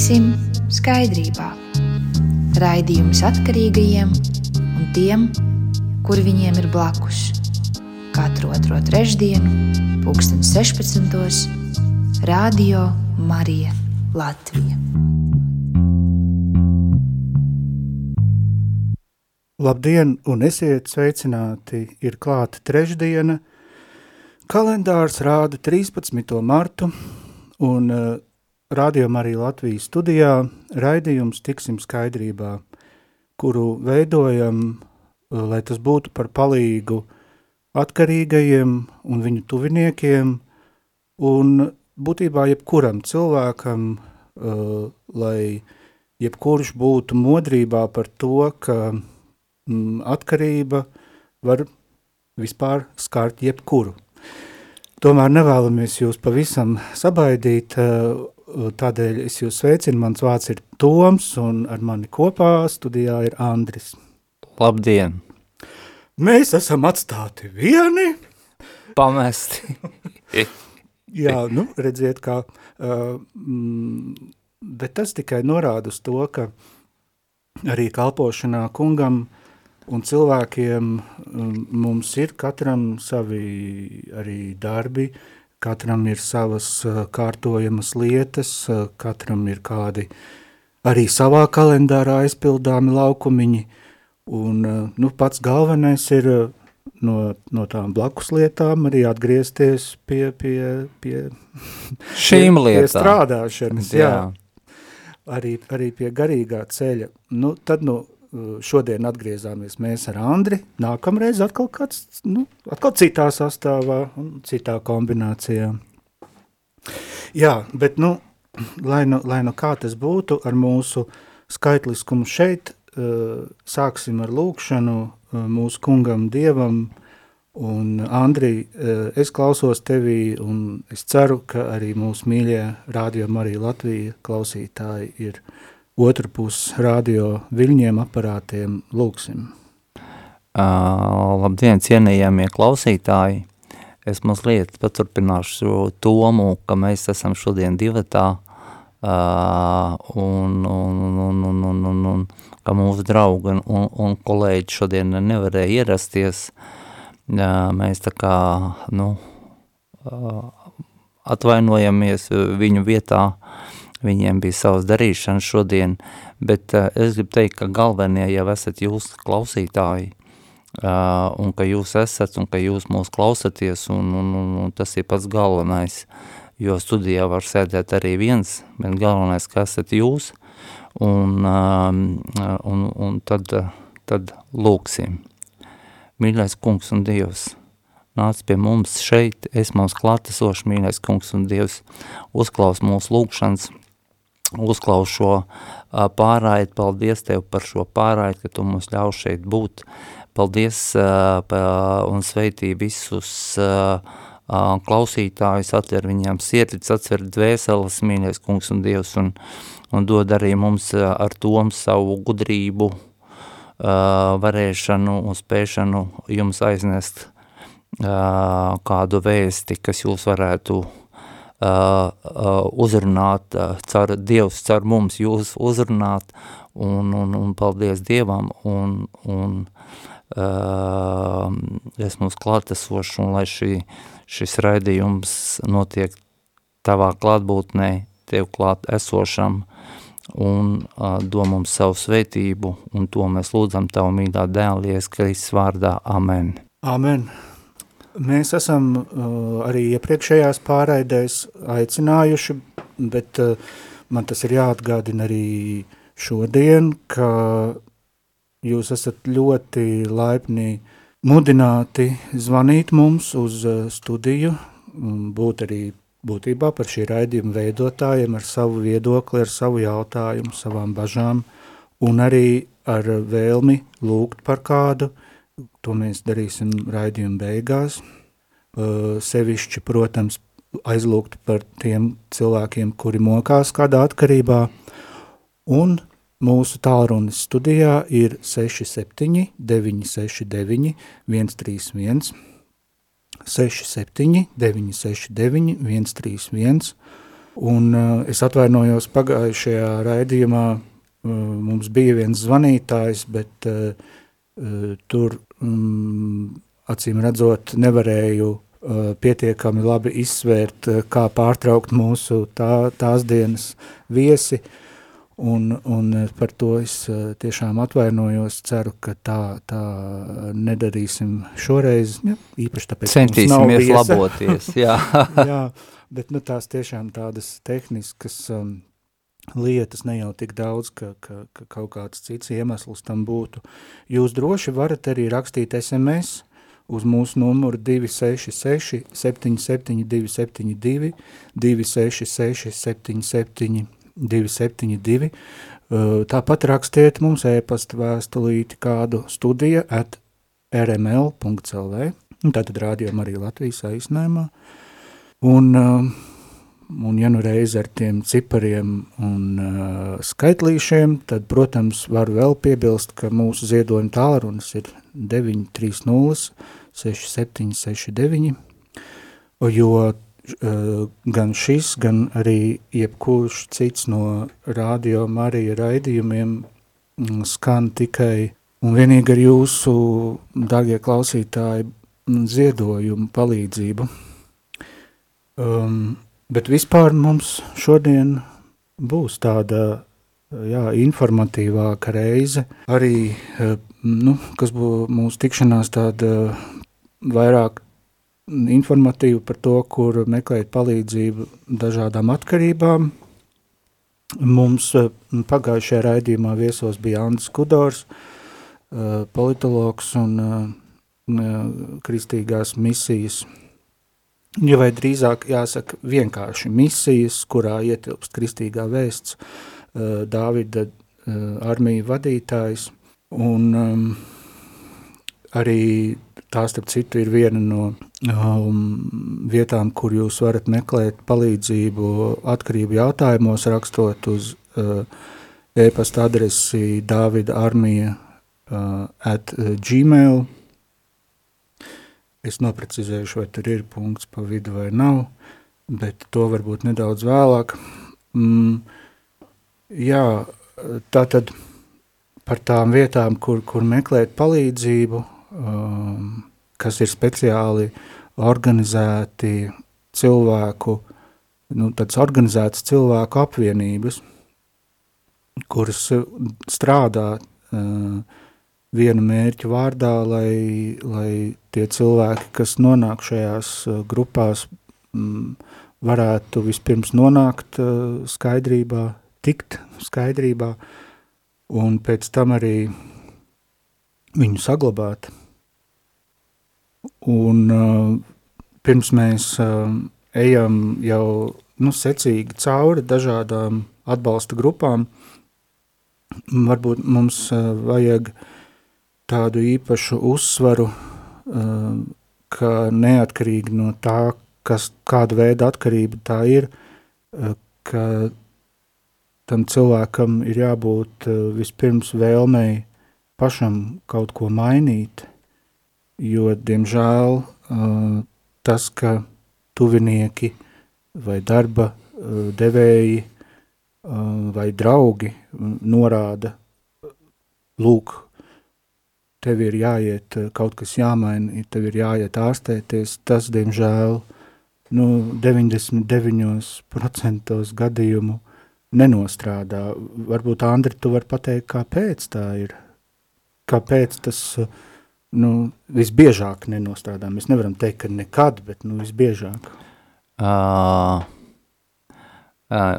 Tiksim skaidrībā. Raidījums atkarīgajiem un tiem, kuri viņiem ir blakus. Katru otro trešdienu, pulksten 16. Radio Marija Latvija. Labdien un esiet sveicināti! Ir klāta trešdiena, kalendārs rāda 13. martu un uh, rādījumā arī Latvijas studijā raidījums Tiksim skaidrībā, kuru veidojam, uh, lai tas būtu par palīgu atkarīgajiem un viņu tuviniekiem un būtībā jebkuram cilvēkam, uh, lai jebkurš būtu modrībā par to, ka mm, atkarība var vispār skart jebkuru. Tomēr nevēlamies jūs pavisam sabaidīt, tādēļ es jūs sveicinu, mans vārds ir Toms un ar mani kopā studijā ir Andris. Labdien! Mēs esam atstāti vieni. Pamesti. Jā, nu, redziet, kā, uh, mm, bet tas tikai norāda uz to, ka arī kalpošanā kungam un cilvēkiem um, mums ir katram savi arī darbi, katram ir savas uh, kārtojamas lietas, uh, katram ir kādi arī savā kalendārā aizpildāmi laukumiņi, un uh, nu, pats galvenais ir no, no tām blakus lietām arī atgriezties pie, pie, pie šīm pie, lietām. Pie strādāšanas, jā. Jā. Arī, arī pie garīgā ceļa. Nu, tad, nu, šodien atgriezāmies mēs ar Andri, nākamreiz atkal kāds, nu, atkal citā sastāvā un citā kombinācijā. Jā, bet, nu, lai nu, lai nu kā tas būtu ar mūsu skaitliskumu šeit, sāksim ar lūkšanu mūsu kungam Dievam, un Andri, es klausos tevī, un es ceru, ka arī mūsu mīļie Radio Marija Latvija klausītāji ir otru pusi radio viļņiem aparātiem lūksim. Uh, labdien, cienījamie klausītāji! Es mazliet paturpināšu Tomu, ka mēs esam šodien divatā, uh, un, un, un, un, un, un, un ka mūsu draugi un, un, un kolēģi šodien nevarēja ierasties. Uh, mēs tā kā, nu, uh, atvainojamies viņu vietā, uh, viņiem bija savas darīšanas šodien, bet uh, es gribu teikt, ka galvenie jau esat jūs klausītāji, uh, un ka jūs esat, un ka jūs mūs klausaties, un, un, un, un tas ir pats galvenais, jo studijā var sēdēt arī viens, bet galvenais, ka esat jūs, un, uh, un, un tad, tad lūksim. Mīļais kungs un Dievs, nāc pie mums šeit, es mums klātesoši, mīļais kungs un Dievs, uzklaus mūsu lūkšanas, uzklaus šo pārraidi. Paldies Tev par šo pārraidi, ka Tu mums ļauj šeit būt. Paldies un sveitī visus klausītājus, atver viņiem sirdis, atver dvēseles, mīļais kungs un Dievs, un, un dod arī mums ar tom savu gudrību, varēšanu un spēšanu jums aiznest kādu vēsti, kas jūs varētu uzrunāt, caur Dievs, caur mums jūs uzrunāt, un, un, un paldies Dievam, un, un uh, esmu uz klātesošs, un lai šī, šis raidījums notiek tavā klātbūtnē, tev klāt esošam, un uh, dod mums savu svētību, un to mēs lūdzam tavu mīļā dēlies, Kristus vārdā. Amen. Amen. Mēs esam uh, arī iepriekšējās pārraidēs aicinājuši, bet uh, man tas ir jāatgādina arī šodien, ka jūs esat ļoti laipni mudināti zvanīt mums uz uh, studiju, būt arī būtībā par šī raidījuma veidotājiem ar savu viedokli, ar savu jautājumu, savām bažām un arī ar vēlmi lūgt par kādu. uh, To mēs darīsim raidījuma beigās. Uh, sevišķi, protams, aizlūgt par tiem cilvēkiem, kuri mokās kādā atkarībā. Un mūsu tālrunis studijā ir 67 969 131 67 969 131 Un uh, es atvainojos pagājušajā raidījumā, uh, mums bija viens zvanītājs, bet tur um, acīm redzot nevarēju uh, pietiekami labi izsvērt, uh, kā pārtraukt mūsu tā, tās dienas viesi, un, un par to es uh, tiešām atvainojos, ceru, ka tā, tā nedarīsim šoreiz, ja, īpaši tāpēc, Centīsimies laboties, jā. jā. Bet nu, tās tiešām tādas tehniskas um, lietas, ne jau tik daudz, ka, ka, ka kaut kāds cits iemesls tam būtu. Jūs droši varat arī rakstīt SMS uz mūsu numuru 266 77 272 266 77 272. Tāpat rakstiet mums e-pasta vēstulīti kādu studija at rml.lv. Tātad rādījām arī Latvijas aiznājumā. Un, uh, un ja nu reiz ar tiem cipariem un uh, skaitlīšiem, tad, protams, var vēl piebilst, ka mūsu ziedojuma tālrunis ir 930 6769, jo uh, gan šis, gan arī jebkurš cits no radio Marija raidījumiem mm, skan tikai un vienīgi ar jūsu, dārgie klausītāji, ziedojumu palīdzību. Um, bet vispār mums šodien būs tāda jā, informatīvāka reize, arī, eh, nu, kas būs mūsu tikšanās tāda vairāk informatīva par to, kur meklēt palīdzību dažādām atkarībām. Mums eh, pagājušajā raidījumā viesos bija Andris Kudors, eh, politologs un kristīgās misijas ja vai drīzāk jāsaka vienkārši misijas, kurā ietilpst kristīgā vēsts, uh, Dāvida uh, armija vadītājs, un um, arī tā starp citu ir viena no um, vietām, kur jūs varat meklēt palīdzību atkarību jautājumos, rakstot uz uh, e-pasta adresi Dāvida armija uh, at gmail.com Es noprecizējuši, vai tur ir punkts pa vidu vai nav, bet to varbūt nedaudz vēlāk. Mm, jā, tā tad par tām vietām, kur, kur meklēt palīdzību, um, kas ir speciāli organizēti cilvēku, nu, tāds organizēts cilvēku apvienības, kuras strādā uh, vienu mērķu vārdā, lai, lai tie cilvēki, kas nonāk šajās uh, grupās, m, varētu vispirms nonākt uh, skaidrībā, tikt skaidrībā, un pēc tam arī viņu saglabāt. Un uh, pirms mēs ejam jau nu, secīgi cauri dažādām atbalsta grupām, varbūt mums vajag uh, tādu īpašu uzsvaru, uh, ka neatkarīgi no tā, kas, kāda veida atkarība tā ir, uh, ka tam cilvēkam ir jābūt uh, vispirms vēlmei pašam kaut ko mainīt, jo, diemžēl, tas, ka tuvinieki vai darba devēji vai draugi norāda, lūk, tev ir jāiet, eh, kaut kas jāmaina, tev ir jāiet ārstēties, tas, diemžēl, nu, 99% gadījumu nenostrādā. Varbūt, Andri, tu vari pateikt, kāpēc tā ir? Kāpēc tas, nu, visbiežāk nenostrādā? Mēs nevaram teikt, ka nekad, bet, nu, visbiežāk. Uh, uh,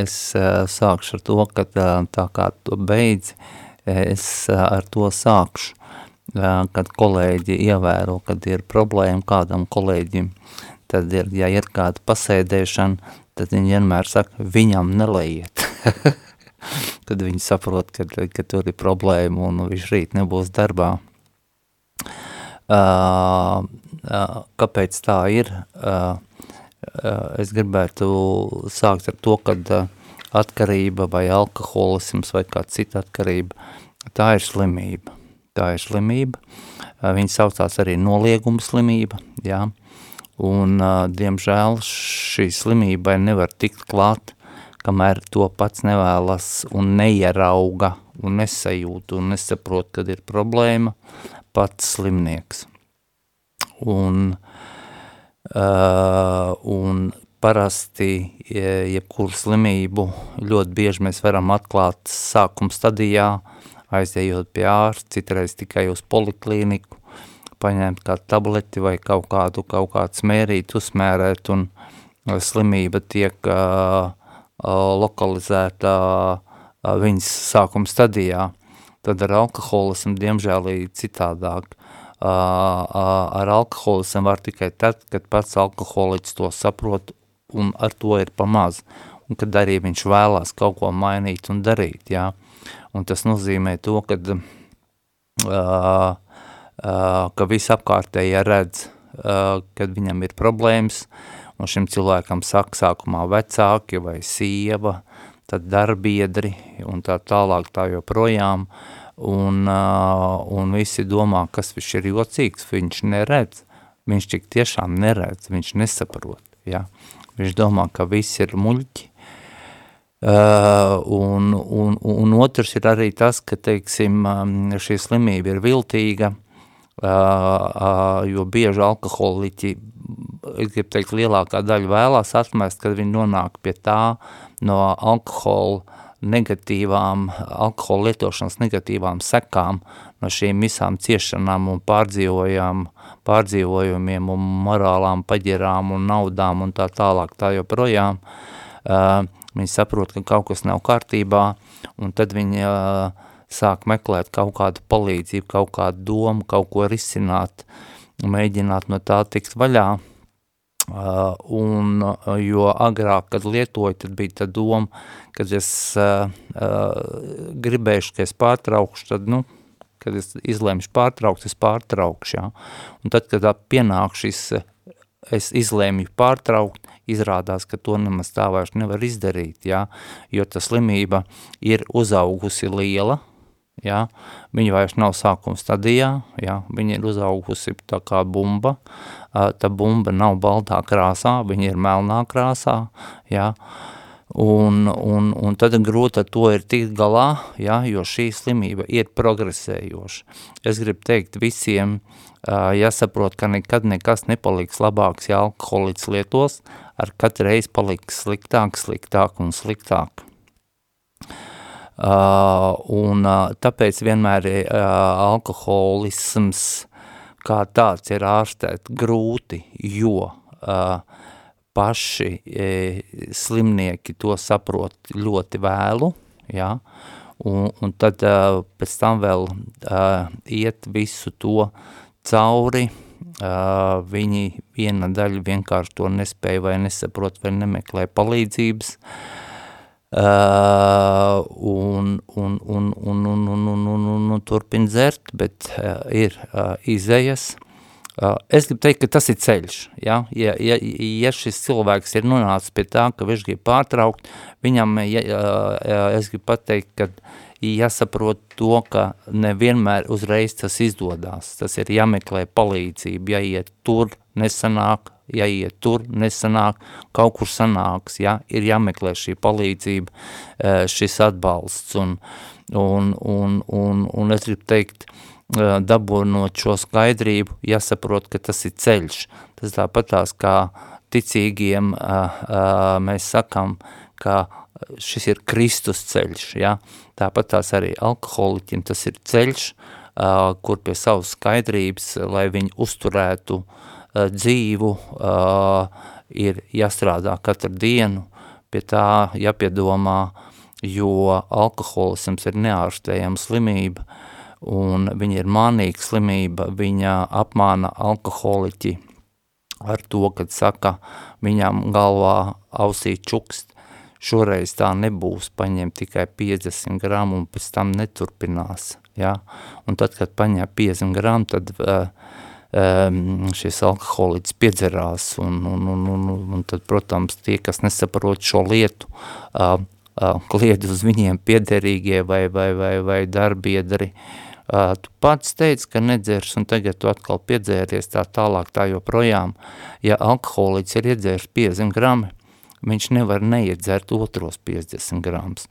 es uh, sākšu ar to, ka uh, tā kā tu beidzi, uh, es ar to sākšu, kad kolēģi ievēro, kad ir problēma kādam kolēģim, tad ir, ja ir kāda pasēdēšana, tad viņi vienmēr saka, viņam nelaiet. tad viņi saprot, ka, ka tur ir problēma un viņš rīt nebūs darbā. Uh, uh, kāpēc tā ir? Uh, uh, es gribētu sākt ar to, kad uh, atkarība vai alkoholisms vai kāda cita atkarība, tā ir slimība. Tā ir slimība. Viņa saucās arī nolieguma slimība, jā. un, uh, diemžēl, šī slimībai nevar tikt klāt, kamēr to pats nevēlas un neierauga un nesajūt un nesaprot, kad ir problēma pats slimnieks. Un, uh, un parasti jebkuru slimību ļoti bieži mēs varam atklāt sākuma stadijā, aizējot pie ārsta, citreiz tikai uz poliklīniku, paņemt kādu tableti vai kaut kādu, kaut kādu smērīt, uzsmērēt, un slimība tiek uh, lokalizēta uh, viņas sākuma stadijā. Tad ar alkoholismu diemžēl ir citādāk. Uh, ar alkoholismu var tikai tad, kad pats alkoholiķis to saprot un ar to ir pamaz. Un kad arī viņš vēlās kaut ko mainīt un darīt, jā. Un tas nozīmē to, ka, uh, uh, ka visapkārtējie redz, uh, kad viņam ir problēmas, un šim cilvēkam saka sākumā vecāki vai sieva, tad darbiedri un tā tālāk tā joprojām, un, uh, un visi domā, kas viņš ir jocīgs, viņš neredz, viņš tik tiešām neredz, viņš nesaprot, jā. Viņš domā, ka viss ir muļķi. Uh, un, un, un otrs ir arī tas, ka, teiksim, um, šī slimība ir viltīga, uh, uh, jo bieži alkoholiķi, es gribu teikt, lielākā daļa vēlās atmest, kad viņi nonāk pie tā no alkohola negatīvām, alkohola lietošanas negatīvām sekām, no šīm visām ciešanām un pārdzīvojām uh, pārdzīvojumiem un morālām paģirām un naudām un tā tālāk tā joprojām, uh, viņi saprot, ka kaut kas nav kārtībā, un tad viņi uh, sāk meklēt kaut kādu palīdzību, kaut kādu domu, kaut ko risināt, mēģināt no tā tikt vaļā, Uh, un, jo agrāk, kad lietoju, tad bija tā doma, kad es uh, uh, gribēšu, ka es pārtraukšu, tad, nu, kad es izlēmšu pārtraukt, es pārtraukšu, jā. Un tad, kad pienāk šis, es izlēmju pārtraukt, izrādās, ka to nemaz tā vairs nevar izdarīt, jā, jo ta slimība ir uzaugusi liela, jā, viņa vairs nav sākuma stadijā, jā, viņa ir uzaugusi tā kā bumba, tā bumba nav baltā krāsā, viņa ir melnā krāsā, jā, Un, un, un tad grūti ar to ir tikt galā, ja, jo šī slimība ir progresējoša. Es gribu teikt visiem, uh, jāsaprot, ka nekad nekas nepaliks labāks, ja alkoholiķis lietos, ar katru reizi paliks sliktāk, sliktāk un sliktāk. Uh, un uh, tāpēc vienmēr uh, alkoholisms kā tāds ir ārstēt grūti, jo uh, paši e, slimnieki to saprot ļoti vēlu, ja, un, un tad uh, pēc tam vēl uh, iet visu to cauri, uh, viņi viena daļa vienkārši to nespēja vai nesaprot vai nemeklē palīdzības, uh, un, un, un, un, un, un, un, un, un, un turpin dzert, bet uh, ir uh, izējas, Uh, es gribu teikt, ka tas ir ceļš. Ja, ja, ja, ja šis cilvēks ir nonācis pie tā, ka viņš grib pārtraukt, viņam, ja, ja, es gribu pateikt, ka jāsaprot to, ka nevienmēr uzreiz tas izdodās. Tas ir jāmeklē palīdzība, jāiet tur, nesanāk, jāiet tur, nesanāk, kaut kur sanāks, ja, ir jāmeklē šī palīdzība, šis atbalsts. Un, un, un, un, un es gribu teikt, uh, dabūnot šo skaidrību, jāsaprot, ka tas ir ceļš. Tas tāpatās kā ticīgiem mēs sakam, ka šis ir Kristus ceļš, ja? tāpat tās arī alkoholiķim tas ir ceļš, kur pie savas skaidrības, lai viņi uzturētu dzīvu, ir jāstrādā katru dienu, pie tā jāpiedomā, jo alkoholisms ir neārstējama slimība, un viņa ir mānīga slimība, viņa apmāna alkoholiķi ar to, kad saka, viņam galvā ausī čukst, šoreiz tā nebūs, paņem tikai 50 gramu un pēc tam neturpinās, ja? un tad, kad paņem 50 gramu, tad uh, um, šis alkoholiķis piedzerās, un, un, un, un, un tad, protams, tie, kas nesaprot šo lietu, uh, kliedz uz viņiem piederīgie vai, vai, vai, vai darbiedri, uh, tu pats teici, ka nedzers, un tagad tu atkal piedzēries tā tālāk, tā joprojām. Ja alkoholiķis ir iedzērs 50 grami, viņš nevar neiedzert otros 50 grams.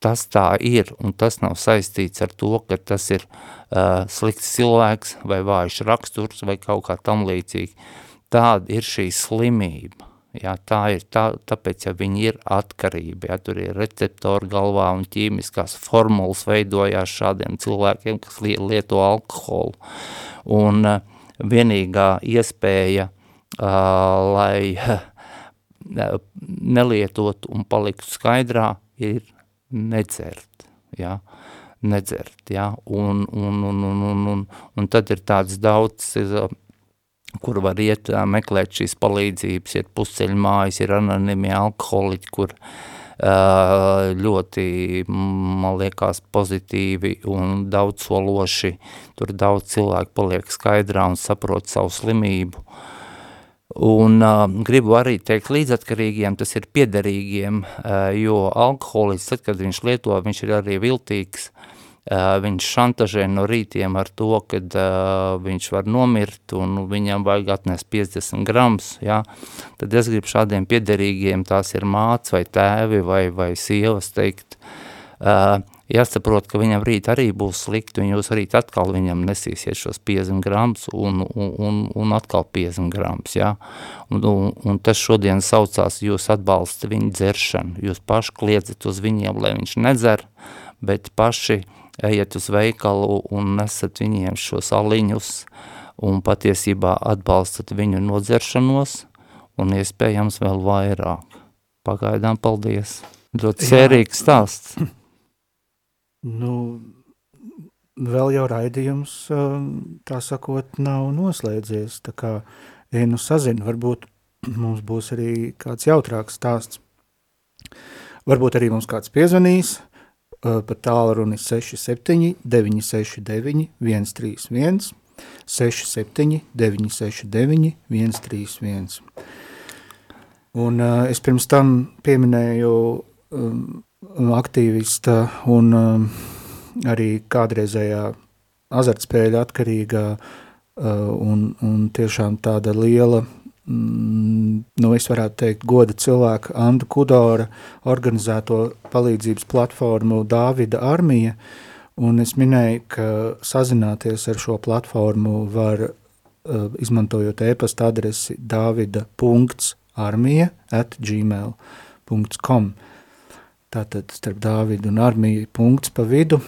Tas tā ir, un tas nav saistīts ar to, ka tas ir uh, slikts cilvēks, vai vājš raksturs, vai kaut kā tam līdzīgi. Tāda ir šī slimība. Jā, tā ir tā, tāpēc, ja viņi ir atkarība, ja tur ir receptori galvā un ķīmiskās formulas veidojās šādiem cilvēkiem, kas lieto alkoholu. Un uh, vienīgā iespēja, uh, lai uh, nelietotu un paliktu skaidrā, ir nedzert, jā, nedzert, jā, un, un, un, un, un, un, un tad ir tāds daudz, kur var iet meklēt šīs palīdzības, ir pusceļu mājas, ir anonimie alkoholiķi, kur ļoti, man liekas, pozitīvi un daudz sološi, tur daudz cilvēku paliek skaidrā un saprot savu slimību. Un uh, gribu arī teikt līdzatkarīgiem, tas ir piederīgiem, uh, jo alkoholists, tad, kad viņš lieto, viņš ir arī viltīgs, Uh, viņš šantažē no rītiem ar to, ka uh, viņš var nomirt un viņam vajag atnest 50 grams, ja? tad es gribu šādiem piederīgiem, tās ir māc vai tēvi vai, vai sievas teikt, uh, jāsaprot, ka viņam rīt arī būs slikti, un jūs rīt atkal viņam nesīsiet šos 50 grams un, un, un, un atkal 50 grams, ja? un, un, un tas šodien saucās, jūs atbalsta viņu dzeršanu, jūs paši kliedzat uz viņiem, lai viņš nedzer, bet paši uh, ejiet uz veikalu un nesat viņiem šos aliņus un patiesībā atbalstat viņu nodzeršanos un iespējams vēl vairāk. Pagaidām paldies. Ļoti sērīgs stāsts. Nu, vēl jau raidījums, um, tā sakot, nav noslēdzies, tā kā, ja nu sazinu, varbūt mums būs arī kāds jautrāks stāsts. Varbūt arī mums kāds piezvanīs, pa tālruni 67 969 131 67 969 131. Un uh, es pirms tam pieminēju um, aktīvista un um, arī kādreizējā azartspēļa atkarīgā uh, un, un tiešām tāda liela nu, es varētu teikt, goda cilvēka Andu Kudora organizēto palīdzības platformu Dāvida armija, un es minēju, ka sazināties ar šo platformu var uh, izmantojot e-pasta adresi davida.armija at gmail.com tātad starp Dāvidu un armiju punkts pa vidu,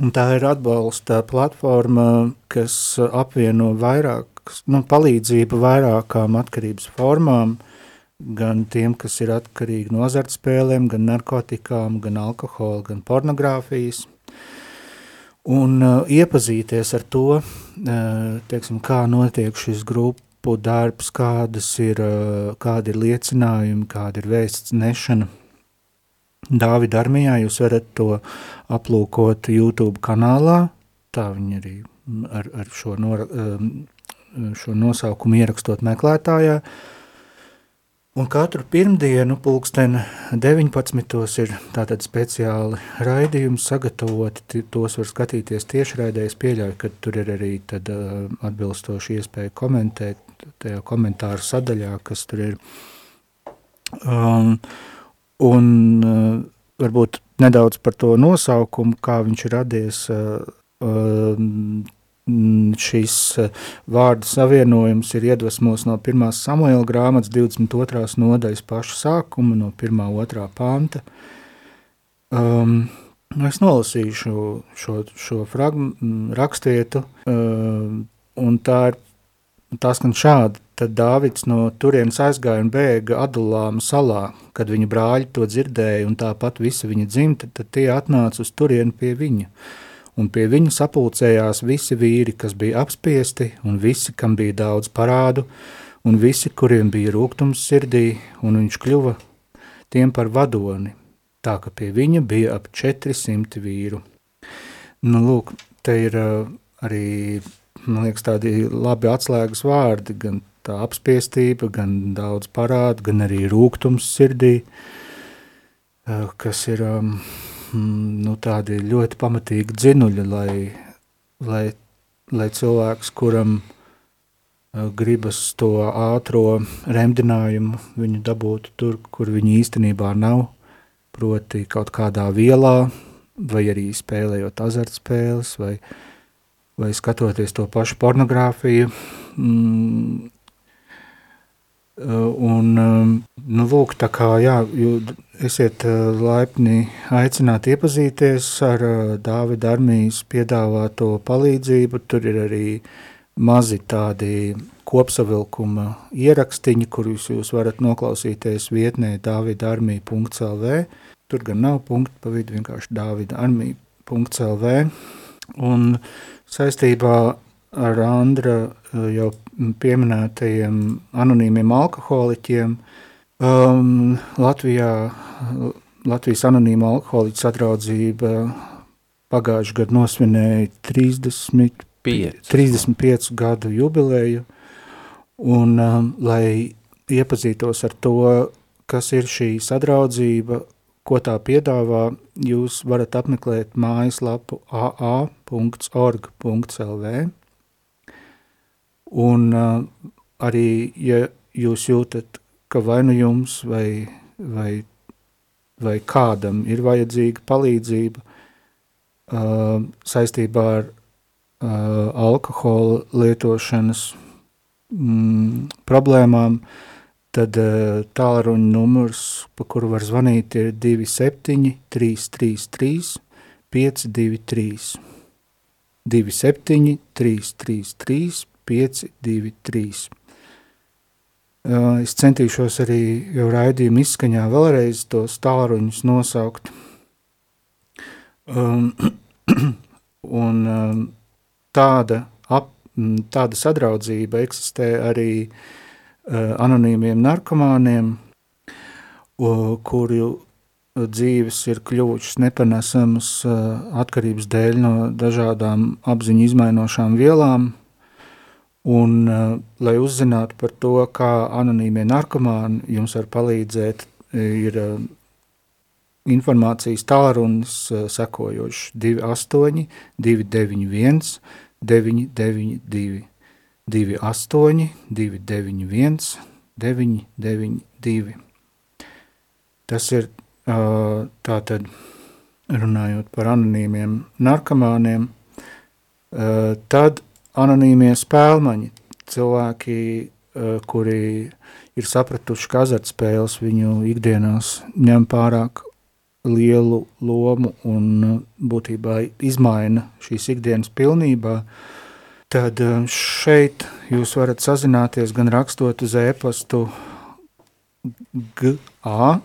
un tā ir atbalsta platforma, kas apvieno vairāk nu, palīdzība vairākām atkarības formām, gan tiem, kas ir atkarīgi no azartspēlēm, gan narkotikām, gan alkohola, gan pornogrāfijas. Un uh, iepazīties ar to, uh, teiksim, kā notiek šis grupu darbs, kādas ir, uh, kādi ir liecinājumi, kāda ir vēsts nešana. Dāvida armijā jūs varat to aplūkot YouTube kanālā, tā viņi arī ar, ar šo nora, um, šo nosaukumu ierakstot meklētājā. Un katru pirmdienu, pulksten 19. ir tātad speciāli raidījumi sagatavoti, tos var skatīties tiešraidē, es pieļauju, ka tur ir arī tad uh, atbilstoši iespēja komentēt tajā komentāru sadaļā, kas tur ir. Um, un uh, varbūt nedaudz par to nosaukumu, kā viņš ir radies, uh, uh, Mm, šīs eh, vārdu savienojums ir iedvesmos no 1. samuēla grāmatas 22. nodaļas paša sākuma, no 1. 2. panta. Um, es nolasīšu šo, šo fragm, rakstvietu, um, un tā ir tas, kan šādi, tad Dāvids no turienes aizgāja un bēga Adulāma salā, kad viņa brāļi to dzirdēja, un tāpat visa viņa dzimta, tad tie atnāca uz turieni pie viņa. Un pie viņa sapulcējās visi vīri, kas bija apspiesti, un visi, kam bija daudz parādu, un visi, kuriem bija rūgtums sirdī, un viņš kļuva tiem par vadoni, tā ka pie viņa bija ap 400 vīru. Nu, lūk, te ir uh, arī, man liekas, tādi labi atslēgas vārdi, gan tā apspiestība, gan daudz parādu, gan arī rūgtums sirdī, uh, kas ir... Um, Mm, nu, tādi ļoti pamatīgi dzinuļi, lai, lai, lai cilvēks, kuram uh, gribas to ātro remdinājumu, viņu dabūtu tur, kur viņi īstenībā nav, proti kaut kādā vielā, vai arī spēlējot azartspēles, vai, vai skatoties to pašu pornogrāfiju, mm, Uh, un, um, nu, lūk, tā kā, jā, esiet uh, laipni aicināti iepazīties ar uh, Dāvida armijas piedāvāto palīdzību. Tur ir arī mazi tādi kopsavilkuma ierakstiņi, kurus jūs varat noklausīties vietnē davidarmija.lv. Tur gan nav punktu pa vidu, vienkārši davidarmija.lv. Un saistībā ar Andra jau pieminētajiem anonīmiem alkoholiķiem. Um, Latvijā, Latvijas anonīma alkoholiķa sadraudzība pagājušajā gadā nosvinēja 30, 5. 35 gadu jubileju, un um, lai iepazītos ar to, kas ir šī sadraudzība, ko tā piedāvā, jūs varat apmeklēt mājaslapu aa.org.lv Un uh, arī, ja jūs jūtat, ka vai nu jums vai, vai, vai kādam ir vajadzīga palīdzība uh, saistībā ar uh, alkohola lietošanas mm, problēmām, tad uh, tālruņa numurs, pa kuru var zvanīt, ir 27 333 523. 27 333 5, 2, 3. Es centīšos arī jau raidījuma izskaņā vēlreiz tos tāruņus nosaukt. Um, un um, tāda, ap, tāda sadraudzība eksistē arī uh, anonīmiem narkomāniem, kuru dzīves ir kļuvušas nepanesamas uh, atkarības dēļ no dažādām apziņu izmainošām vielām, Un, lai uzzinātu par to, kā anonīmie narkomāni jums var palīdzēt, ir informācijas tālrunis sekojošs 28 291 992 28 291 992 Tas ir uh, tātad runājot par anonīmiem narkomāniem, uh, tad anonīmie spēlmaņi, cilvēki, kuri ir sapratuši, ka azartspēles viņu ikdienās ņem pārāk lielu lomu un būtībā izmaina šīs ikdienas pilnībā, tad eh, šeit jūs varat sazināties gan rakstot uz e-pastu ga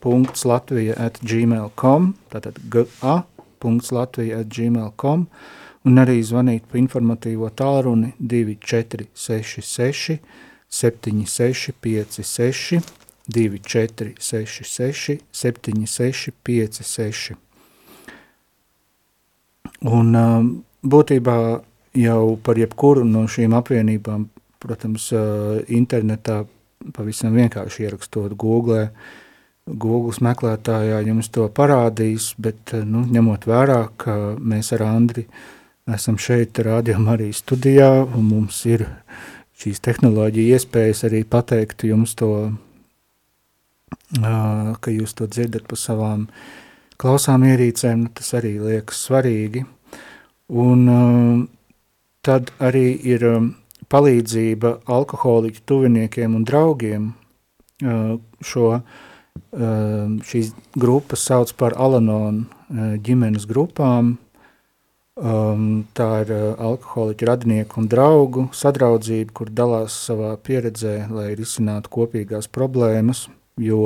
.latvija at gmail.com, tātad ga.latvija at gmail.com, un arī zvanīt pa informatīvo tālruni 2466 7656 2466 7656. Un būtībā jau par jebkuru no šīm apvienībām, protams, internetā pavisam vienkārši ierakstot Google, Google meklētājā jums to parādīs, bet nu, ņemot vērā, ka mēs ar Andri uh, esam šeit rādījumā arī studijā, un mums ir šīs tehnoloģija iespējas arī pateikt jums to, ka jūs to dzirdat pa savām klausām ierīcēm, tas arī liekas svarīgi. Un tad arī ir palīdzība alkoholiķu tuviniekiem un draugiem šo šīs grupas sauc par Alanonu ģimenes grupām, Um, tā ir uh, alkoholiķu radinieku un draugu sadraudzība, kur dalās savā pieredzē, lai risinātu kopīgās problēmas, jo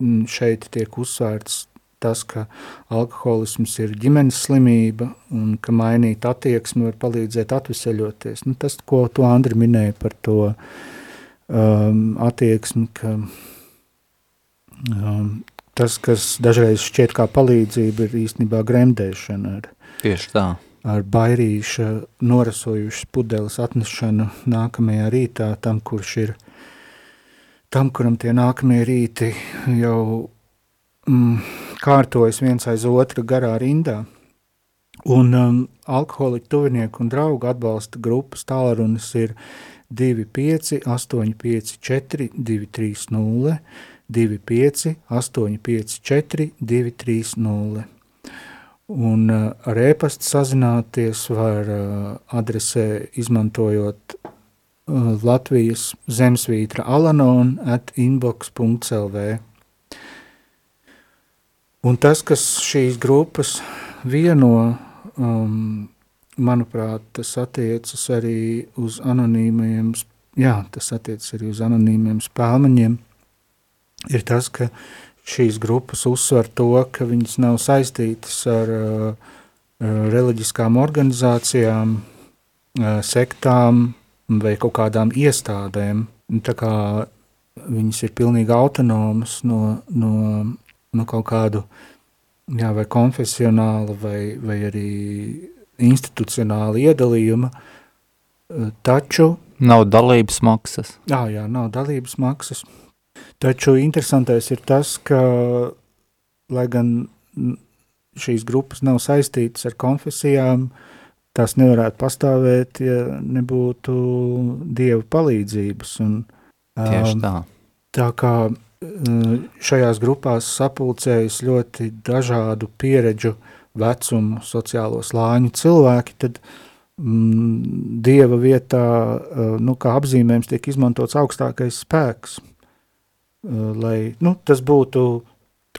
mm, šeit tiek uzsvērts tas, ka alkoholisms ir ģimenes slimība un ka mainīt attieksmi var palīdzēt atveseļoties. Nu, tas, ko tu, Andri, minēji par to um, attieksmi, ka um, tas, kas dažreiz šķiet kā palīdzība, ir īstenībā gremdēšana ar Tieši tā. Ar bairīša norasojušas pudeles atnešanu nākamajā rītā tam, kurš ir, tam, kuram tie nākamie rīti jau mm, kārtojas viens aiz otra garā rindā. Un um, alkoholiķu tuvinieku un draugu atbalsta grupas tālrunis ir 25 854 230 25 854 230. Un uh, ar ēpastu sazināties var uh, adresē izmantojot uh, Latvijas zemesvītra alanon at inbox.lv. Un tas, kas šīs grupas vieno um, manuprāt, tas attiecas arī uz anonīmiem, jā, tas attiecas arī uz anonīmiem spēlmaņiem, ir tas, ka šīs grupas uzsver to, ka viņas nav saistītas ar uh, reliģiskām organizācijām, uh, sektām vai kaut kādām iestādēm, tā kā viņas ir pilnīgi autonomas no, no, no kaut kādu jā, vai konfesionāla vai, vai arī institucionāla iedalījuma, eh, taču... Nav dalības maksas. Jā, jā, nav dalības maksas. Taču interesantais ir tas, ka, lai gan šīs grupas nav saistītas ar konfesijām, tās nevarētu pastāvēt, ja nebūtu Dieva palīdzības. Un, Tieši tā. Tā kā šajās grupās sapulcējas ļoti dažādu pieredžu uh, vecumu, sociālo slāņu cilvēki, tad mm, dieva vietā, nu, kā apzīmējums tiek izmantots augstākais spēks, lai, nu, tas būtu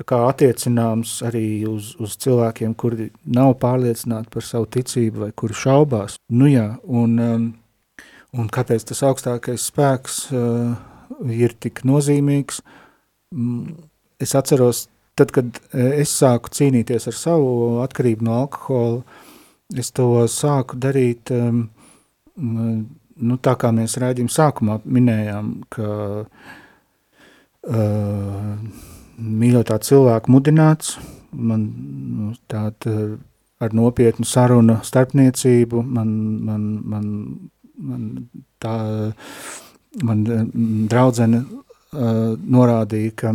kā attiecināms arī uz, uz cilvēkiem, kuri nav pārliecināti par savu ticību vai kuri šaubās. Nu jā, un, un kāpēc tas augstākais spēks uh, ir tik nozīmīgs, mm, es atceros tad, kad e, es sāku cīnīties ar savu atkarību no alkohola, es to sāku darīt, nu, tā kā mēs rādījām sākumā minējām, ka uh, mīļotā cilvēku mudināts, man nu, tāda ar nopietnu sarunu starpniecību, man, man, man, man tā, man draudzene uh, norādīja, ka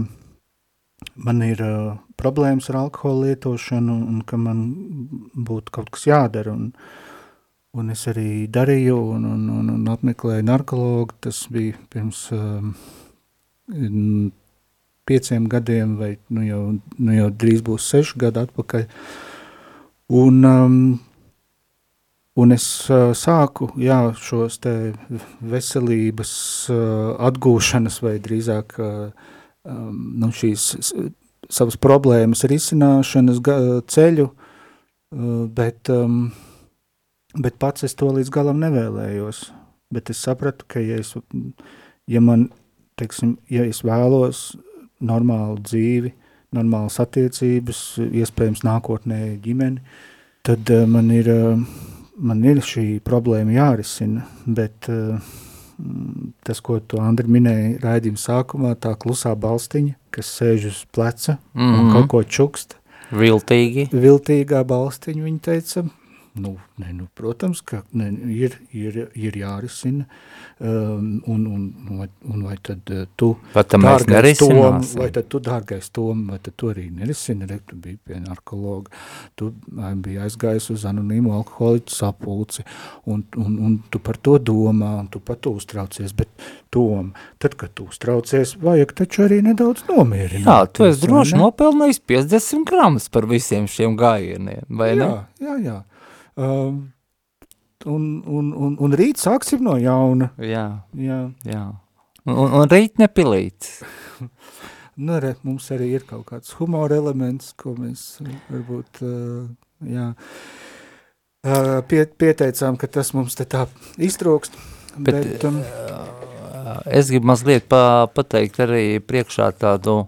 man ir uh, problēmas ar alkoholu lietošanu un ka man būtu kaut kas jādara. Un, un es arī darīju un, un, un, un apmeklēju narkologu. Tas bija pirms um, pieciem gadiem vai nu jau, nu jau drīz būs seši gadi atpakaļ. Un, um, un es uh, sāku jā, šos te veselības uh, atgūšanas vai drīzāk uh, um, nu, šīs savas problēmas risināšanas ceļu, uh, bet, um, bet pats es to līdz galam nevēlējos. Bet es sapratu, ka ja, es, ja man, teiksim, ja es vēlos normālu dzīvi, normālas attiecības, iespējams nākotnē ģimeni, tad uh, man ir, uh, man ir šī problēma jārisina, bet uh, tas, ko tu, Andri, minēji raidījuma sākumā, tā klusā balstiņa, kas sēž uz pleca mm -hmm. un mhm. kaut ko čukst. Viltīgi. Viltīgā balstiņa, viņa teica, nu, ne, nu protams, ka ne, ir, ir, ir jārisina. Um, un, un, un, un vai tad uh, tu, dārgais Tom, vai tad tu, dārgais Tom, vai tad tu arī nerisini, re, tu biji pie narkologa, tu biji aizgājis uz anonīmu alkoholiķu sapulci, un, un, un tu par to domā, un tu par to uztraucies, bet Tom, tad, kad tu uztraucies, vajag taču arī nedaudz nomierināt. Jā, tu esi droši nopelnījis 50 gramus par visiem šiem gājieniem, vai jā, ne? Jā, jā, jā. Um, un, un, un, un rīt sāksim no jauna. Jā, jā. jā. Un, un rīt nepilīts. nu, re, mums arī ir kaut kāds humora elements, ko mēs varbūt, uh, jā, uh, pie, pieteicām, ka tas mums te tā iztrūkst. Bet, bet um, uh, es gribu mazliet pa, pateikt arī priekšā tādu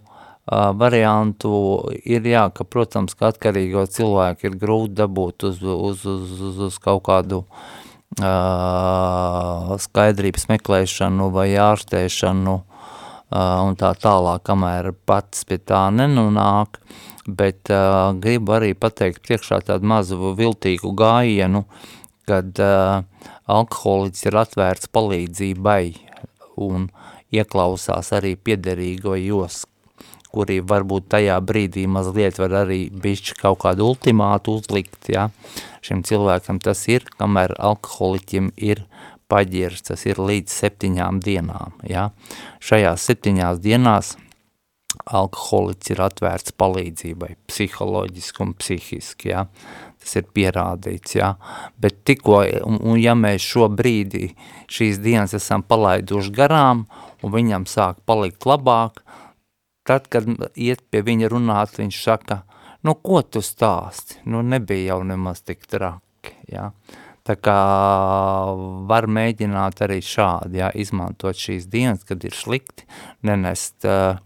variantu ir jā, ka, protams, ka atkarīgo cilvēku ir grūti dabūt uz, uz, uz, uz, uz kaut kādu uh, skaidrības meklēšanu vai ārstēšanu uh, un tā tālāk, kamēr pats pie tā nenonāk, bet uh, gribu arī pateikt priekšā tādu mazu viltīgu gājienu, kad uh, alkoholiķis ir atvērts palīdzībai un ieklausās arī piederīgo jos kuri varbūt tajā brīdī mazliet var arī bišķi kaut kādu ultimātu uzlikt, ja, šim cilvēkam tas ir, kamēr alkoholiķim ir paģirs, tas ir līdz septiņām dienām, ja. Šajās septiņās dienās alkoholiķis ir atvērts palīdzībai, psiholoģiski un psihiski, ja tas ir pierādīts, jā. Bet tikko, un, un ja mēs šo brīdi šīs dienas esam palaiduši garām, un viņam sāk palikt labāk, tad, kad iet pie viņa runāt, viņš saka, nu, ko tu stāsti? Nu, nebija jau nemaz tik traki, jā. Tā kā var mēģināt arī šādi, jā, izmantot šīs dienas, kad ir slikti, nenest uh,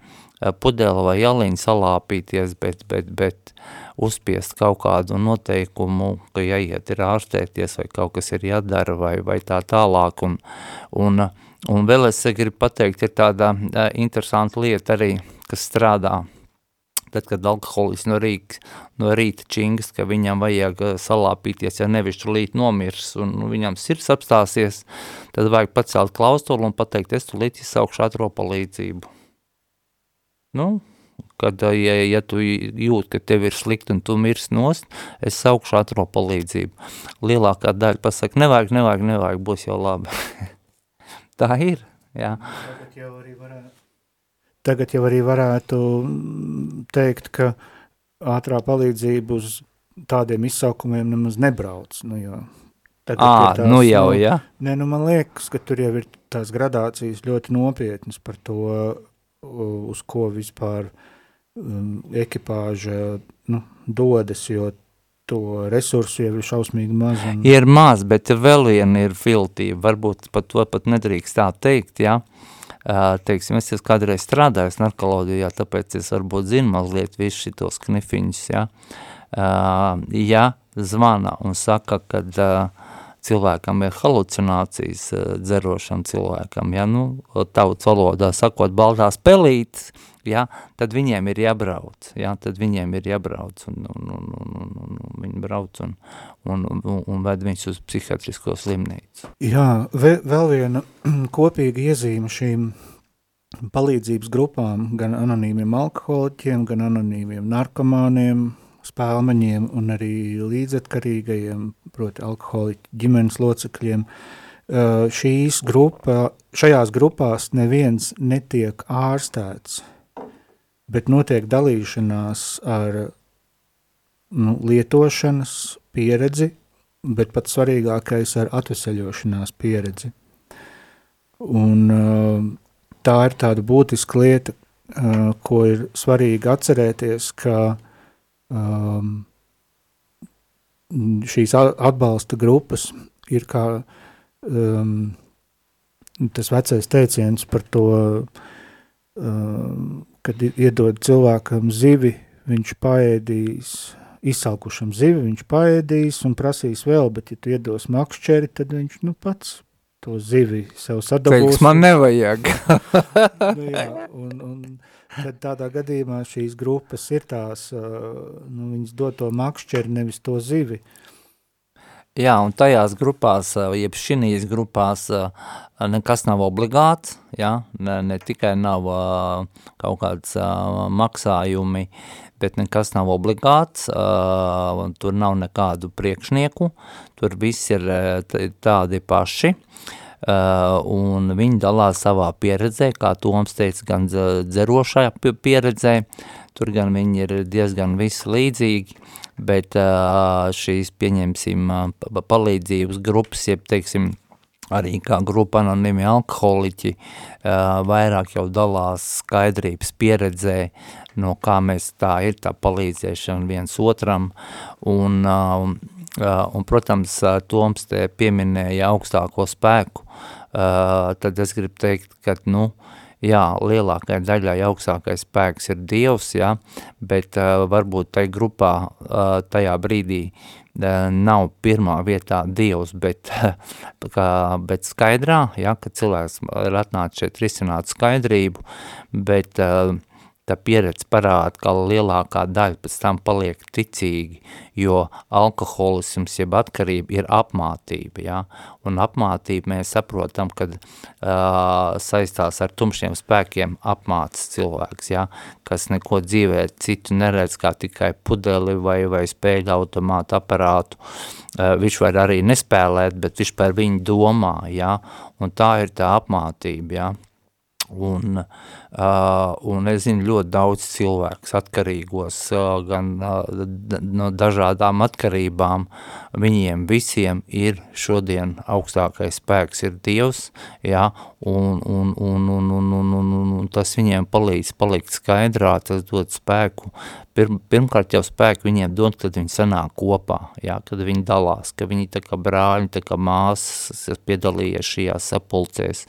pudeli vai jaliņu salāpīties, bet, bet, bet uzspiest kaut kādu noteikumu, ka jāiet ir ārstēties vai kaut kas ir jādara vai, vai tā tālāk. Un, un, un vēl es gribu pateikt, ir tāda interesanta lieta arī, kas strādā tad, kad alkoholis no, rīk, no rīta čingas, ka viņam vajag salāpīties, ja nevis tulīt nomirs un nu, viņam sirds apstāsies, tad vajag pacelt klaustulu un pateikt, es tulīt izsaukšu atro palīdzību. Nu, kad, ja, ja tu jūt, ka tev ir slikti un tu mirs nost, es saukšu atro palīdzību. Lielākā daļa pasaka, nevajag, nevajag, nevajag, būs jau labi. Tā ir, jā. Tagad jau arī varētu, tagad jau arī varētu teikt, ka ātrā palīdzība uz tādiem izsaukumiem nemaz nebrauc, nu jo Tagad à, tās, nu jau, nu, ja? Nē, nu man liekas, ka tur jau ir tās gradācijas ļoti nopietnas par to, uz ko vispār um, ekipāža nu, dodas, jo to resursu jau ir šausmīgi maz. Un... Ir maz, bet vēl viena ir filtība, varbūt pat to pat nedrīkst tā teikt, ja? Teiksim, es esmu kādreiz strādājis narkoloģijā, tāpēc es varbūt zinu mazliet visu šitos knifiņus, ja? Ja zvana un saka, kad cilvēkam ir halucinācijas dzerošam cilvēkam, ja, nu, tautas valodā sakot baltās pelītes, ja, tad viņiem ir jābrauc, ja, tad viņiem ir jābrauc, un, un, un, un, un, un viņi brauc un, un, un, un ved viņus uz psihiatrisko slimnīcu. Jā, vēl viena kopīga iezīme šīm palīdzības grupām, gan anonīmiem alkoholiķiem, gan anonīmiem narkomāniem, spēlmeņiem un arī līdzatkarīgajiem, proti alkoholiķu ģimenes locekļiem. Šīs grupa, šajās grupās neviens netiek ārstēts, bet notiek dalīšanās ar nu, lietošanas pieredzi, bet pats svarīgākais ar atveseļošanās pieredzi. Un uh, tā ir tāda būtiska lieta, uh, ko ir svarīgi atcerēties, ka um, šīs atbalsta grupas ir kā um, tas vecais teiciens par to, um, kad iedod cilvēkam zivi, viņš paēdīs, izsalkušam zivi, viņš paēdīs un prasīs vēl, bet ja tu iedos makšķeri, tad viņš nu pats to zivi sev sadabūs. Teiks, man nevajag. nu, jā, un, un, tad tādā gadījumā šīs grupas ir tās, nu, viņas dod to makšķeri, nevis to zivi. Jā, un tajās grupās, jeb šinīs grupās, nekas nav obligāts, jā, ne, ne tikai nav kaut kāds maksājumi, bet nekas nav obligāts, tur nav nekādu priekšnieku, tur viss ir tādi paši, un viņi dalās savā pieredzē, kā Toms teica, gan dzerošā pieredzē, tur gan viņi ir diezgan visi līdzīgi, bet uh, šīs, pieņemsim, uh, palīdzības grupas, jeb, teiksim, arī kā grupa anonimi alkoholiķi, vairāk jau dalās skaidrības pieredzē, no kā mēs tā ir, tā palīdzēšana viens otram, un, un protams, Toms te pieminēja augstāko spēku, tad es gribu teikt, ka, nu, jā, lielākai daļai augstākais spēks ir Dievs, jā, bet uh, varbūt tai grupā uh, tajā brīdī uh, nav pirmā vietā Dievs, bet, kā, bet skaidrā, jā, ka cilvēks ir atnācis šeit risināt skaidrību, bet uh, tā pieredze parāda, ka lielākā daļa pēc tam paliek ticīgi, jo alkoholisms jeb atkarība ir apmātība, ja? un apmātība mēs saprotam, kad uh, saistās ar tumšiem spēkiem apmāts cilvēks, ja? kas neko dzīvē citu neredz kā tikai pudeli vai, vai spēļu automātu aparātu, uh, viņš var arī nespēlēt, bet viņš par viņu domā, ja? un tā ir tā apmātība, ja? un uh, un es zinu ļoti daudz cilvēkus atkarīgos uh, gan uh, no dažādām atkarībām, viņiem visiem ir šodien augstākais spēks ir Dievs, jā, un, un, un, un, un, un, un, un, un tas viņiem palīdz palikt skaidrā, tas dod spēku, Pirm, pirmkārt jau spēku viņiem dod, kad viņi sanāk kopā, jā, kad viņi dalās, ka viņi tā kā brāļi, tā kā māsas piedalījies šajās sapulcēs,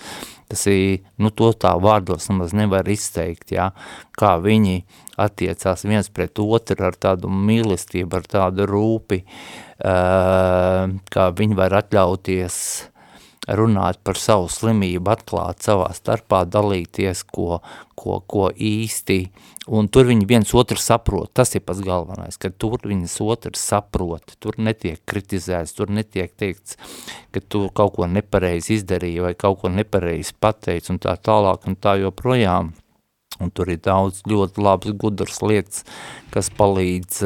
tas ir, nu to tā vārdos nemaz nevar nevar izteikt, ja, kā viņi attiecās viens pret otru ar tādu mīlestību, ar tādu rūpi, uh, kā viņi var atļauties runāt par savu slimību, atklāt savā starpā, dalīties, ko, ko, ko īsti, un tur viņi viens otru saprot, tas ir pats galvenais, ka tur viņas otrs saprot, tur netiek kritizēts, tur netiek teikts, ka tu kaut ko nepareizi izdarīji vai kaut ko nepareizi pateici un tā tālāk un tā joprojām, un tur ir daudz ļoti labas, gudras lietas, kas palīdz,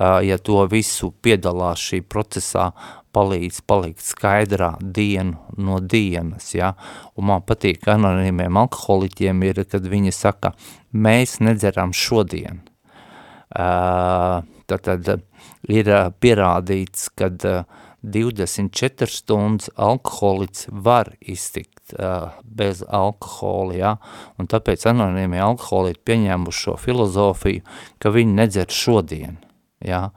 ja to visu piedalās šī procesā, palīdz palikt skaidrā dienu no dienas, ja, un man patīk anonīmiem alkoholiķiem ir, kad viņi saka, mēs nedzeram šodien. Uh, tad, tad ir pierādīts, kad 24 stundas alkoholiķis var iztikt uh, bez alkohola, ja? un tāpēc anonīmie alkoholiķi pieņēmuši šo filozofiju, ka viņi nedzer šodien. Ja?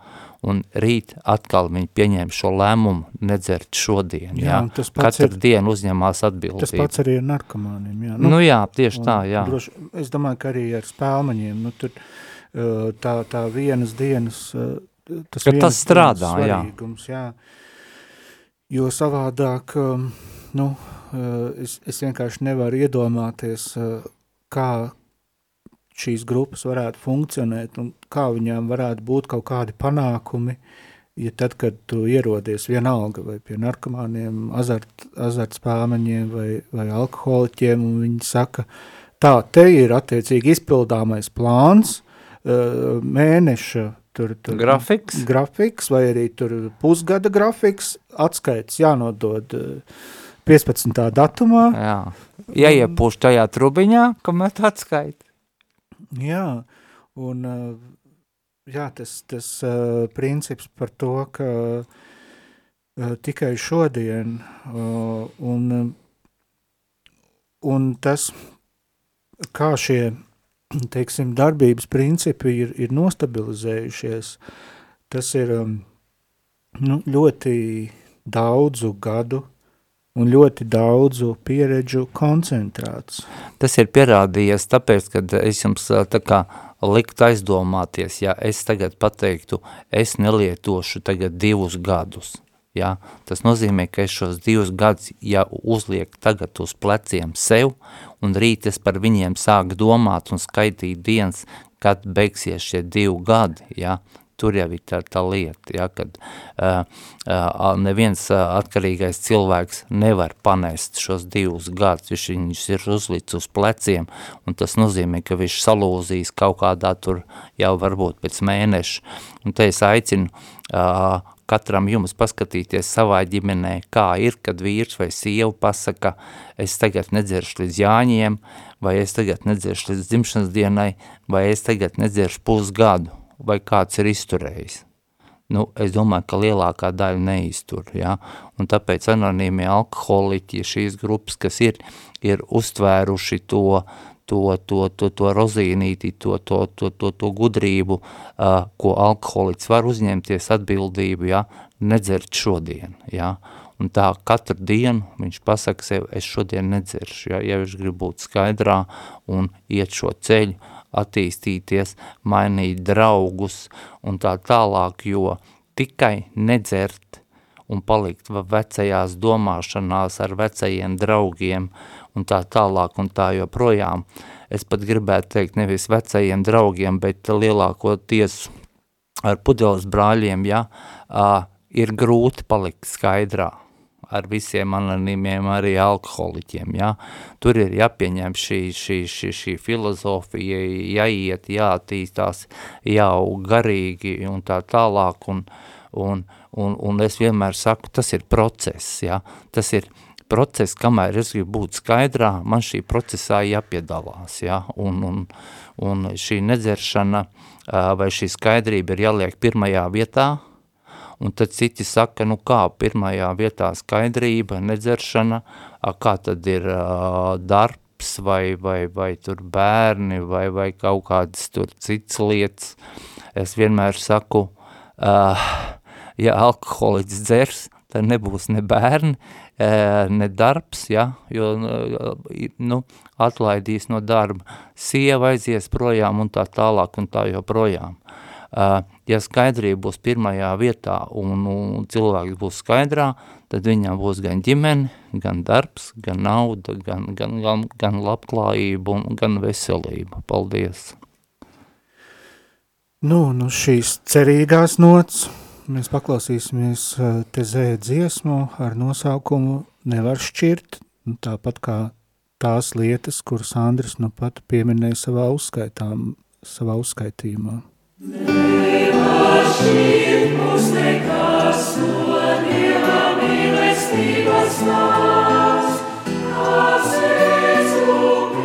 Un rīt atkal viņi pieņēma šo lēmumu nedzert šodien, jā, jā tas pats katru ir, dienu uzņemās atbildību. Tas pats arī ir narkomāniem, jā. Nu, nu jā, tieši tā, jā. Droši, es domāju, ka arī ar spēlmaņiem, nu tur tā, tā vienas dienas, tas, vienas tas strādā, svarīgums, jā. jā. Jo savādāk, nu, es, es vienkārši nevaru iedomāties, kā, šīs grupas varētu funkcionēt un kā viņām varētu būt kaut kādi panākumi, ja tad, kad tu ierodies vienalga vai pie narkomāniem, azart, azartspāmeņiem vai, vai alkoholiķiem, un viņi saka, tā, te ir attiecīgi izpildāmais plāns, mēneša tur, tur grafiks. grafiks vai arī tur pusgada grafiks, atskaits jānodod 15. datumā. Jā, ieiepūš tajā trubiņā, kam met atskaiti. Jā, un jā, tas, tas uh, princips par to, ka uh, tikai šodien un, un tas, kā šie, teiksim, darbības principi ir, ir nostabilizējušies, tas ir nu, ļoti daudzu gadu un ļoti daudzu pieredžu koncentrāts. Tas ir pierādījies tāpēc, kad es jums tā kā likt aizdomāties, ja es tagad pateiktu, es nelietošu tagad divus gadus. Ja? Tas nozīmē, ka es šos divus gadus, ja uzliek tagad uz pleciem sev, un rīt es par viņiem sāku domāt un skaitīt dienas, kad beigsies šie divi gadi, ja? Tur jau ir tā, tā lieta, ja, kad uh, uh, neviens uh, atkarīgais cilvēks nevar panest šos divus gadus, viņš viņus ir uzlicis uz pleciem, un tas nozīmē, ka viņš salūzīs kaut kādā tur jau varbūt pēc mēneša, un te es aicinu uh, katram jums paskatīties savā ģimenē, kā ir, kad vīrs vai sieva pasaka, es tagad nedzeršu līdz jāņiem, vai es tagad nedzeršu līdz dzimšanas dienai, vai es tagad nedzeršu pusgadu vai kāds ir izturējis. Nu, es domāju, ka lielākā daļa neiztur, ja? un tāpēc anonīmie alkoholiķi, šīs grupas, kas ir, ir uztvēruši to, to, to, to, to rozīnīti, to, to, to, to, to gudrību, uh, ko alkoholiķis var uzņemties atbildību, ja? nedzert šodien, ja? un tā katru dienu viņš pasaka sev, es šodien nedzeršu, ja, ja viņš grib būt skaidrā un iet šo ceļu, attīstīties, mainīt draugus un tā tālāk, jo tikai nedzert un palikt vecajās domāšanās ar vecajiem draugiem un tā tālāk un tā joprojām. es pat gribētu teikt, nevis vecajiem draugiem, bet lielākoties ar pudeles brāļiem, ja, ir grūti palikt skaidrā ar visiem anonīmiem arī alkoholiķiem, ja. Tur ir jāpieņem šī, šī, šī, šī filozofija, jāiet, jātīstās, jāaug garīgi un tā tālāk, un, un, un, un es vienmēr saku, tas ir process, ja, tas ir process, kamēr es gribu būt skaidrā, man šī procesā jāpiedalās, ja, un, un, un šī nedzeršana vai šī skaidrība ir jāliek pirmajā vietā, un tad citi saka, nu kā, pirmajā vietā skaidrība, nedzeršana, kā tad ir uh, darbs vai, vai, vai tur bērni vai, vai kaut kādas tur citas lietas. Es vienmēr saku, uh, ja alkoholiķis dzers, tad nebūs ne bērni, ne darbs, ja, jo nu, atlaidīs no darba, sieva aizies projām un tā tālāk un tā joprojām. Ja skaidrība būs pirmajā vietā un, un cilvēks būs skaidrā, tad viņam būs gan ģimene, gan darbs, gan nauda, gan, gan, gan, gan labklājība un gan veselība. Paldies! Nu, nu šīs cerīgās nots mēs paklausīsimies te zēja dziesmu ar nosaukumu Nevar šķirt, nu, tāpat kā tās lietas, kuras Andris nu pat pieminēja savā uzskaitām, savā uzskaitījumā. Nevar šķirt mūs nekas no Dieva mīlestības nāks, kas Jēzu Kristu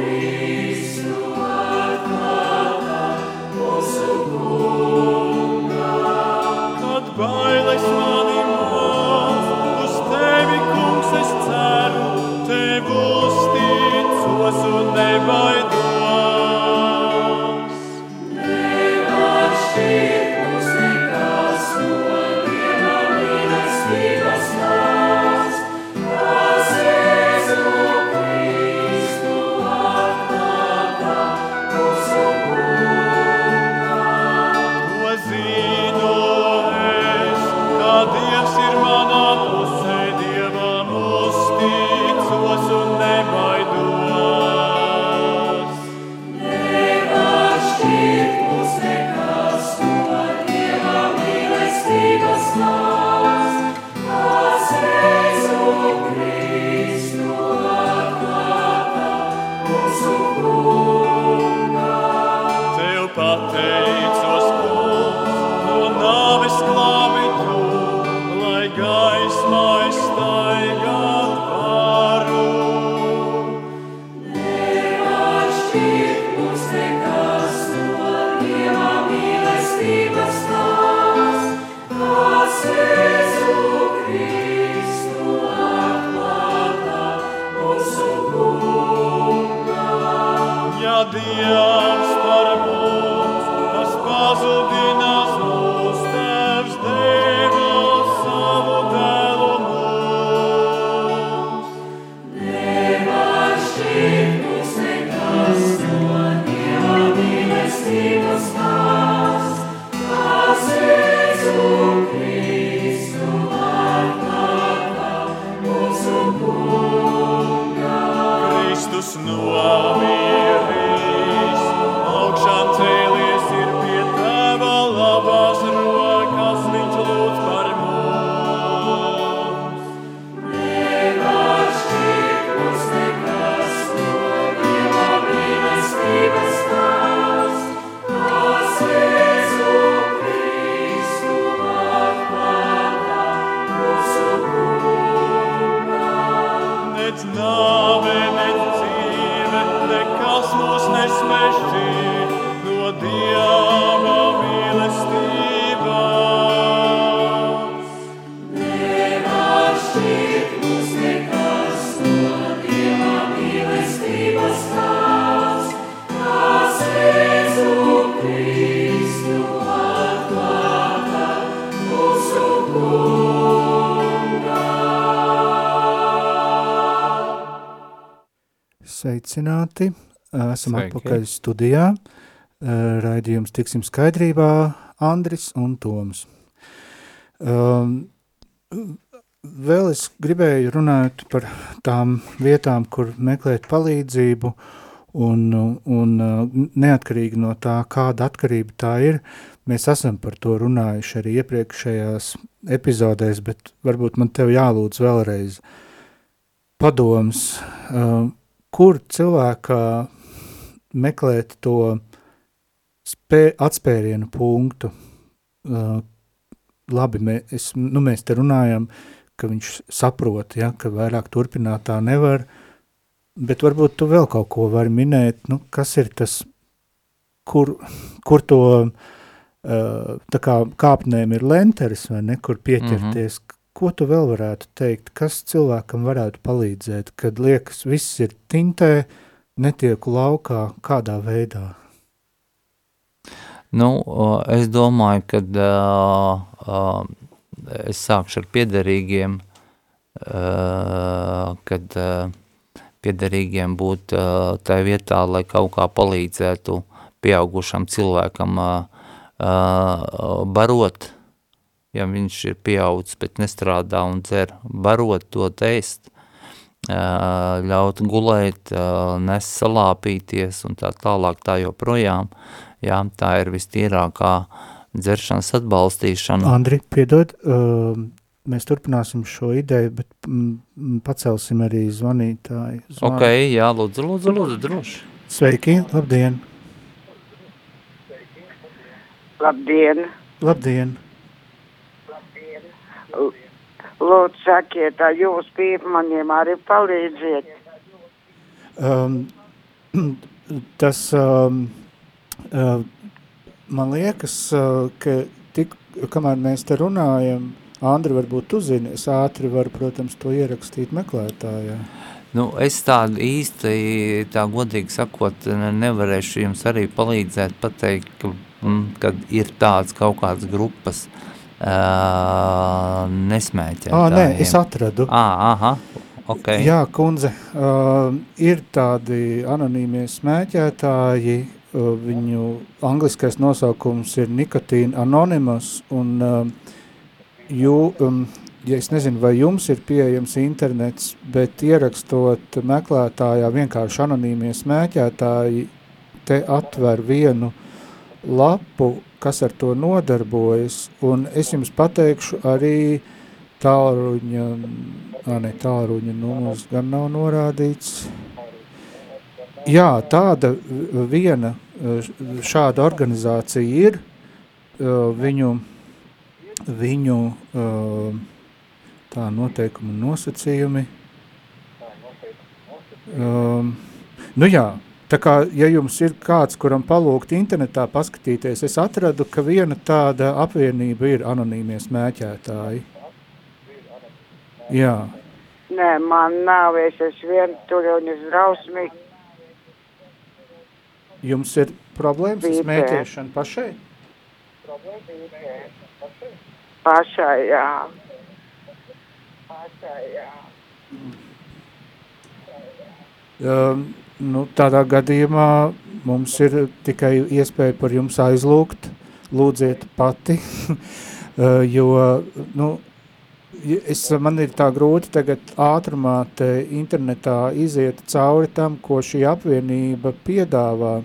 Sveicināti! Esam Sveiki. atpakaļ studijā. Raidījums tiksim skaidrībā Andris un Toms. Um, vēl es gribēju runāt par tām vietām, kur meklēt palīdzību un, un neatkarīgi no tā, kāda atkarība tā ir, mēs esam par to runājuši arī iepriekšējās epizodēs, bet varbūt man tev jālūdz vēlreiz padoms, kur cilvēkā meklēt to spē, atspērienu punktu. Labi, mē, es, nu, mēs te runājam, ka viņš saprot, ja, ka vairāk turpināt tā nevar, bet varbūt tu vēl kaut ko vari minēt, nu, kas ir tas, kur, kur to, tā kā kāpnēm ir lenteris, vai ne, kur pieķerties, mm -hmm. Ko tu vēl varētu teikt, kas cilvēkam varētu palīdzēt, kad liekas, viss ir tintē, netieku laukā, kādā veidā? Nu, es domāju, ka uh, uh, es sākšu ar piederīgiem, uh, kad uh, piederīgiem būt uh, tajā vietā, lai kaut kā palīdzētu pieaugušam cilvēkam uh, uh, barot, ja viņš ir pieaudzis, bet nestrādā un dzer, barot to uh, ļaut gulēt, uh, nes salāpīties un tā tālāk tā joprojām, jā, tā ir vistīrākā dzeršanas atbalstīšana. Andri, piedod, mēs turpināsim šo ideju, bet pacelsim arī zvanītāju. Zvan... Ok, jā, lūdzu, lūdzu, lūdzu, droši. Sveiki, labdien! Labdien! Labdien! Lūdzu, sakiet, jūs pīpmaņiem arī palīdziet? Um, tas um, Uh, man liekas, uh, ka tik, kamēr mēs te runājam, Andri, varbūt tu zini, es ātri varu, protams, to ierakstīt meklētājā. Nu, es tādu īsti, tā godīgi sakot, nevarēšu jums arī palīdzēt pateikt, ka, mm, kad ir tāds kaut kāds grupas uh, nesmēķētājiem. Ā, nē, es atradu. Ā, aha, ok. Jā, kundze, uh, ir tādi anonīmie smēķētāji, viņu angliskais nosaukums ir Nikotīna Anonymous, un jū, um, ja es nezinu, vai jums ir pieejams internets, bet ierakstot meklētājā vienkārši anonīmie smēķētāji, te atver vienu lapu, kas ar to nodarbojas, un es jums pateikšu arī tālruņa, ā, ne, tālruņa numurs gan nav norādīts, Jā, tāda viena šāda organizācija ir, viņu, viņu tā noteikumi un nosacījumi. Um, nu jā, tā kā, ja jums ir kāds, kuram palūgt internetā paskatīties, es atradu, ka viena tāda apvienība ir anonīmie smēķētāji. Jā. Nē, man nav, es esmu vien tur un es drausmīgi Jums ir problēmas ar smēķēšanu pašai? Pašai, jā. Pašai, jā. Um, nu, tādā gadījumā mums ir tikai iespēja par jums aizlūgt, lūdziet pati, uh, jo, nu, es, man ir tā grūti tagad ātrumā te internetā iziet cauri tam, ko šī apvienība piedāvā.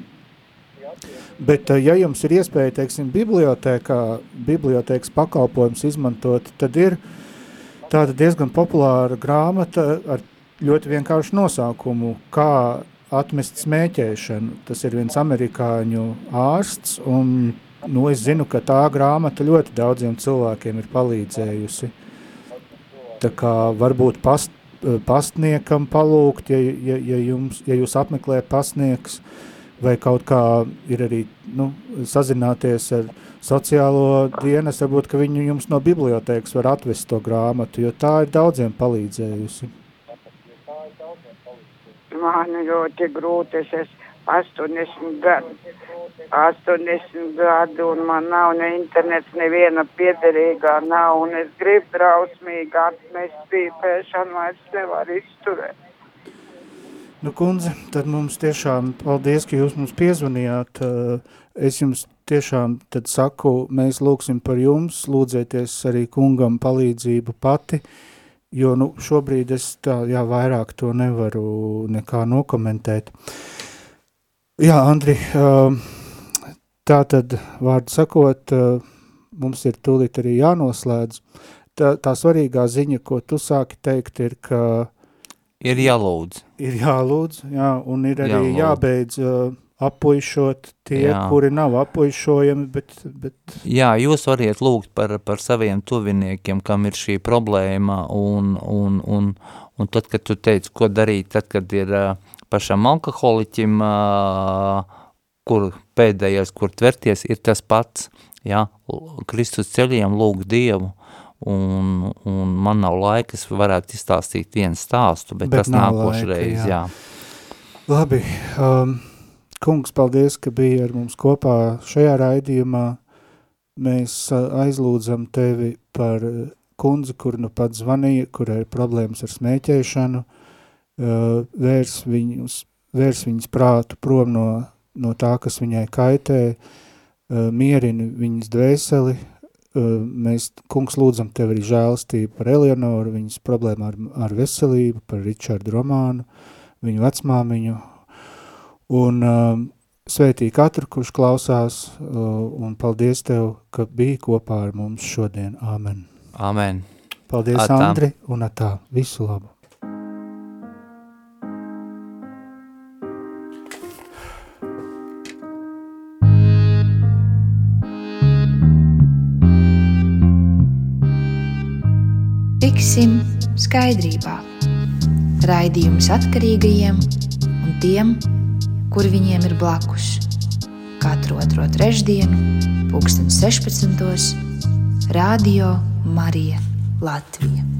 Bet, eh, ja jums ir iespēja, teiksim, bibliotēkā, bibliotēkas pakalpojums izmantot, tad ir tāda diezgan populāra grāmata ar ļoti vienkāršu nosaukumu, kā atmest smēķēšanu. Tas ir viens amerikāņu ārsts, un nu, es zinu, ka tā grāmata ļoti daudziem cilvēkiem ir palīdzējusi. Tā kā varbūt past, pastniekam palūgt, ja, ja, ja, jums, ja jūs apmeklē pastnieks, vai kaut kā ir arī nu, sazināties ar sociālo dienas, varbūt, ka viņi jums no bibliotēkas var atvest to grāmatu, jo tā ir daudziem palīdzējusi. Man ļoti grūti, es esmu 80 gadu, 80 gadu, un man nav ne internets, neviena piederīgā nav, un es gribu drausmīgi atmest pīpēšanu, vairs nevar izturēt. Nu, kundze, tad mums tiešām paldies, ka jūs mums piezvanījāt. Es jums tiešām saku, mēs lūksim par jums, lūdzieties arī kungam palīdzību pati, jo nu, šobrīd es tā, jā, vairāk to nevaru nekā nokomentēt. Jā, Andri, um, tā tad, vārdu sakot, uh, mums ir tūlīt arī jānoslēdz. Tā, tā svarīgā ziņa, ko tu sāki teikt, ir, ka Ir jālūdz. ir jālūdz, jā, un ir arī Jālūdz. jābeidz uh, apuišot tie, Jā. kuri nav apuišojami, bet, bet Jā, jūs variet lūgt par, par saviem tuviniekiem, kam ir šī problēma, un, un, un, un tad, kad tu teici, ko darīt, tad, kad ir pašam alkoholiķim, kur pēdējais, kur tverties, ir tas pats, jā, Kristus ceļiem lūgt Dievu, un, un man nav laika, es varētu izstāstīt vienu stāstu, bet, Bet tas nākošreiz, jā. jā. Labi, um, kungs, paldies, ka biji ar mums kopā šajā raidījumā. Mēs aizlūdzam tevi par uh, kundzi, kur nu pat zvanīja, kurai ir problēmas ar smēķēšanu, uh, vērs, viņus, vērs viņas prātu prom no, no tā, kas viņai kaitē, uh, mierini viņas dvēseli. Mēs, kungs, lūdzam tevi arī žēlastību par Eleonoru, viņas problēmu ar, ar veselību, par Ričardu Romānu, viņu vecmāmiņu, un um, sveitī katru, kurš klausās, uh, un paldies Tev, ka biji kopā ar mums šodien. Āmen. Amen. Paldies, Atā. Andri, un atā. Visu labu. Tiksim skaidrībā. Raidījums atkarīgajiem un tiem, kuri viņiem ir blakus. Katru otro trešdienu, pulksten 16. Radio Marija Latvija.